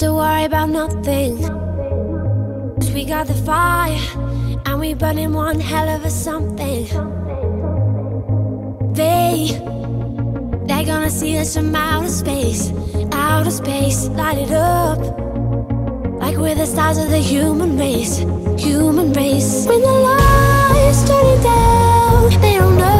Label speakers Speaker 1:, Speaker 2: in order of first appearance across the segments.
Speaker 1: to worry about nothing. Cause we got the fire, and we burning one hell of a something. They, they're gonna see us from outer space, outer space, light it up. We're the stars of the human race, human race. When the lights turning down, they don't know.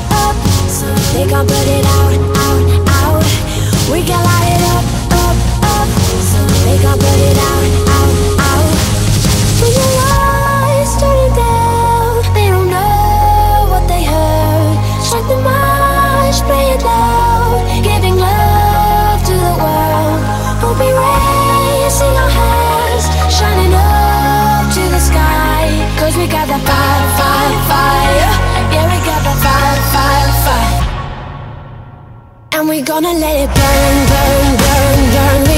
Speaker 1: we gonna let it burn, burn, burn, burn.